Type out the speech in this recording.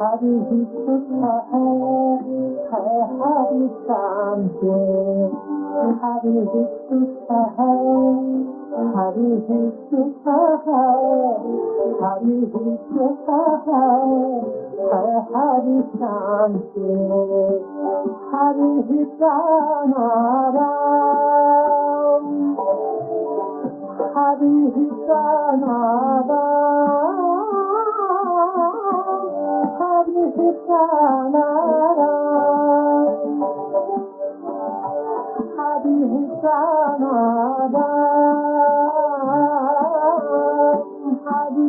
हरि सुख है हरि शांत हरि सुख है हरि सुख हरि सुख है है हरि शांत हरि प्राणाराम हरि प्राणाराम हरि हरि